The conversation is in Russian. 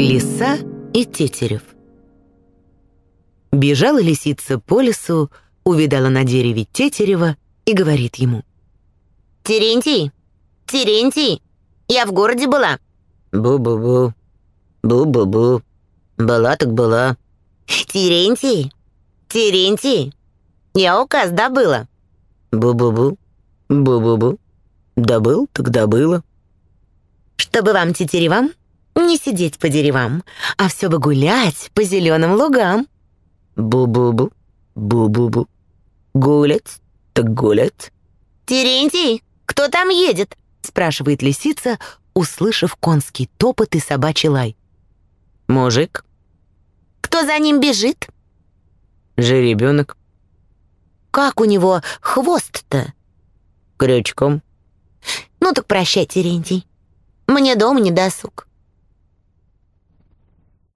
Лиса и Тетерев Бежала лисица по лесу, увидала на дереве Тетерева и говорит ему. «Терентий, Терентий, я в городе была». «Бу-бу-бу, бу-бу-бу, была так была». «Терентий, Терентий, я указ добыла». «Бу-бу-бу, бу-бу-бу, добыл так добыла». «Чтобы вам, тетеревам, не сидеть по деревам, а все бы гулять по зеленым лугам». «Бу-бу-бу, бу-бу-бу, гулять так гулять». «Терентий, кто там едет?» — спрашивает лисица, услышав конский топот и собачий лай. «Мужик». «Кто за ним бежит?» «Жеребенок». «Как у него хвост-то?» «Крючком». «Ну так прощай, Терентий. Мне дома не досуг».